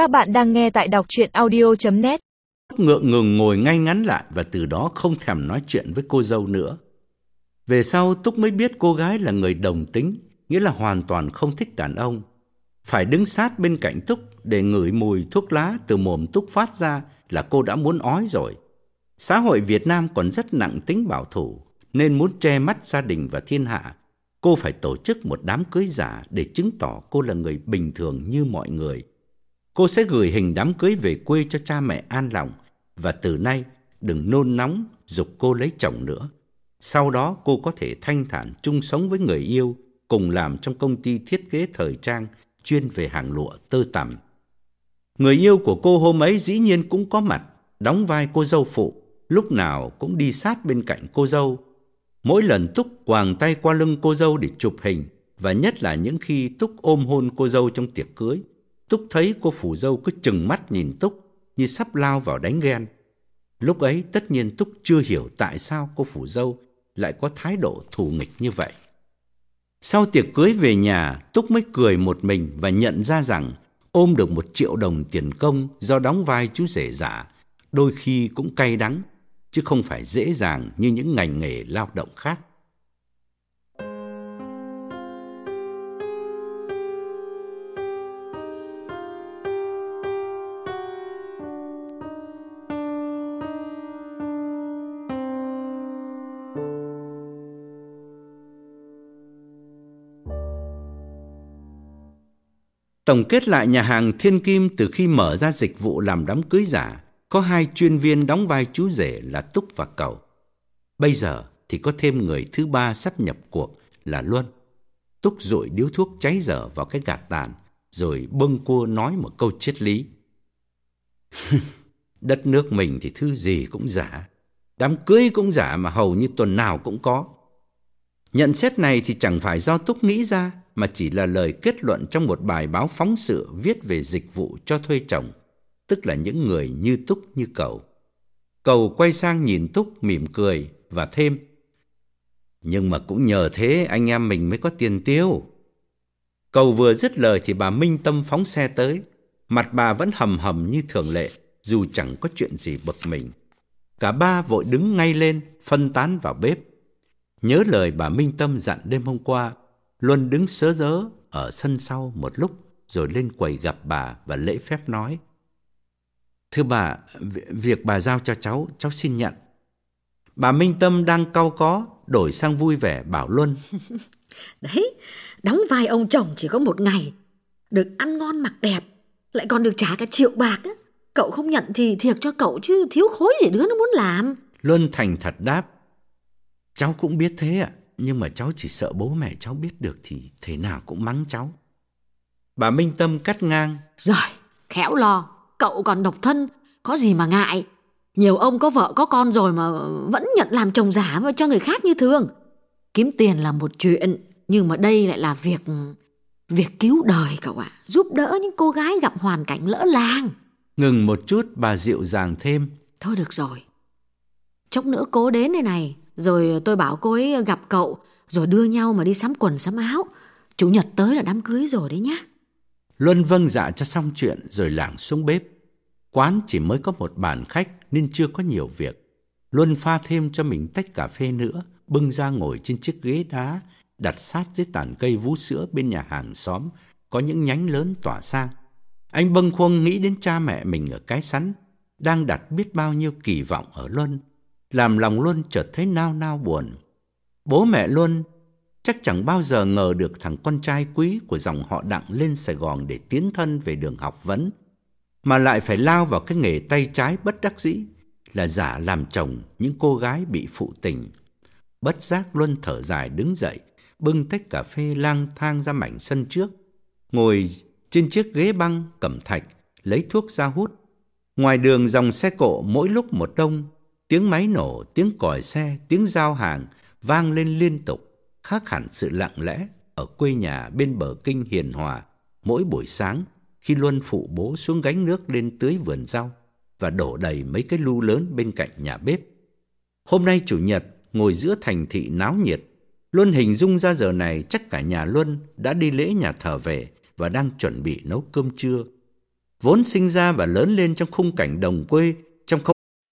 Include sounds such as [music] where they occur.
Các bạn đang nghe tại đọc chuyện audio.net Ngượng ngừng ngồi ngay ngắn lại và từ đó không thèm nói chuyện với cô dâu nữa. Về sau Túc mới biết cô gái là người đồng tính, nghĩa là hoàn toàn không thích đàn ông. Phải đứng sát bên cạnh Túc để ngửi mùi thuốc lá từ mồm Túc phát ra là cô đã muốn ói rồi. Xã hội Việt Nam còn rất nặng tính bảo thủ, nên muốn che mắt gia đình và thiên hạ. Cô phải tổ chức một đám cưới giả để chứng tỏ cô là người bình thường như mọi người. Cô sẽ gửi hình đám cưới về quê cho cha mẹ an lòng và từ nay đừng nôn nóng dục cô lấy chồng nữa. Sau đó cô có thể thanh thản chung sống với người yêu cùng làm trong công ty thiết kế thời trang chuyên về hàng lụa tơ tằm. Người yêu của cô hôm ấy dĩ nhiên cũng có mặt, đóng vai cô dâu phụ, lúc nào cũng đi sát bên cạnh cô dâu. Mỗi lần Túc quàng tay qua lưng cô dâu để chụp hình, và nhất là những khi Túc ôm hôn cô dâu trong tiệc cưới, Túc thấy cô phủ dâu cứ chừng mắt nhìn Túc như sắp lao vào đánh ghen. Lúc ấy tất nhiên Túc chưa hiểu tại sao cô phủ dâu lại có thái độ thù nghịch như vậy. Sau tiệc cưới về nhà, Túc mới cười một mình và nhận ra rằng ôm được một triệu đồng tiền công do đóng vai chú rể giả, đôi khi cũng cay đắng, chứ không phải dễ dàng như những ngành nghề lao động khác. Tổng kết lại nhà hàng Thiên Kim từ khi mở ra dịch vụ làm đám cưới giả, có hai chuyên viên đóng vai chú rể là Túc và Cầu. Bây giờ thì có thêm người thứ ba sắp nhập cuộc là Luân. Túc rụi điếu thuốc cháy dở vào cái gạt tàn, rồi bâng cua nói một câu triết lý. [laughs] Đất nước mình thì thứ gì cũng giả, đám cưới cũng giả mà hầu như tuần nào cũng có. Nhận xét này thì chẳng phải do Túc nghĩ ra, mà chỉ là lời kết luận trong một bài báo phóng sự viết về dịch vụ cho thuê chồng, tức là những người như Túc như cậu. Cầu quay sang nhìn Túc mỉm cười và thêm. Nhưng mà cũng nhờ thế anh em mình mới có tiền tiêu. Cầu vừa dứt lời thì bà Minh Tâm phóng xe tới. Mặt bà vẫn hầm hầm như thường lệ, dù chẳng có chuyện gì bực mình. Cả ba vội đứng ngay lên, phân tán vào bếp. Nhớ lời bà Minh Tâm dặn đêm hôm qua, Luân đứng sớ rớ ở sân sau một lúc rồi lên quầy gặp bà và lễ phép nói. Thưa bà, việc bà giao cho cháu, cháu xin nhận. Bà Minh Tâm đang cau có, đổi sang vui vẻ bảo Luân. [laughs] Đấy, đóng vai ông chồng chỉ có một ngày, được ăn ngon mặc đẹp, lại còn được trả cả triệu bạc á. Cậu không nhận thì thiệt cho cậu chứ thiếu khối gì đứa nó muốn làm. Luân thành thật đáp. Cháu cũng biết thế ạ. Nhưng mà cháu chỉ sợ bố mẹ cháu biết được thì thế nào cũng mắng cháu. Bà Minh Tâm cắt ngang. Rồi, khéo lo, cậu còn độc thân, có gì mà ngại. Nhiều ông có vợ có con rồi mà vẫn nhận làm chồng giả cho người khác như thường. Kiếm tiền là một chuyện, nhưng mà đây lại là việc việc cứu đời cậu ạ, giúp đỡ những cô gái gặp hoàn cảnh lỡ làng. Ngừng một chút bà dịu dàng thêm. Thôi được rồi, chốc nữa cố đến đây này, rồi ờ, tôi bảo cô ấy ờ, gặp cậu, rồi đưa nhau mà đi sắm quần sắm áo. Chủ nhật tới là đám cưới rồi đấy nhá. Luân vâng dạ cho xong chuyện rồi lảng xuống bếp. Quán chỉ mới có một bàn khách nên chưa có nhiều việc. Luân pha thêm cho mình tách cà phê nữa, bưng ra ngồi trên chiếc ghế đá, đặt sát dưới tàn cây vú sữa bên nhà hàng xóm, có những nhánh lớn tỏa sang. Anh bâng khuâng nghĩ đến cha mẹ mình ở cái sắn, đang đặt biết bao nhiêu kỳ vọng ở Luân làm lòng Luân chợt thấy nao nao buồn. Bố mẹ Luân chắc chẳng bao giờ ngờ được thằng con trai quý của dòng họ Đặng lên Sài Gòn để tiến thân về đường học vấn, mà lại phải lao vào cái nghề tay trái bất đắc dĩ là giả làm chồng những cô gái bị phụ tình. Bất giác Luân thở dài đứng dậy, bưng tách cà phê lang thang ra mảnh sân trước, ngồi trên chiếc ghế băng cẩm thạch, lấy thuốc ra hút. Ngoài đường dòng xe cộ mỗi lúc một đông, Tiếng máy nổ, tiếng còi xe, tiếng giao hàng vang lên liên tục, khác hẳn sự lặng lẽ ở quê nhà bên bờ kinh hiền hòa mỗi buổi sáng khi Luân phụ bố xuống gánh nước lên tưới vườn rau và đổ đầy mấy cái lu lớn bên cạnh nhà bếp. Hôm nay chủ nhật ngồi giữa thành thị náo nhiệt, Luân hình dung ra giờ này chắc cả nhà Luân đã đi lễ nhà thờ về và đang chuẩn bị nấu cơm trưa. vốn sinh ra và lớn lên trong khung cảnh đồng quê,